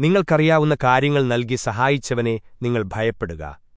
നിങ്ങൾക്കറിയാവുന്ന കാര്യങ്ങൾ നൽകി സഹായിച്ചവനെ നിങ്ങൾ ഭയപ്പെടുക.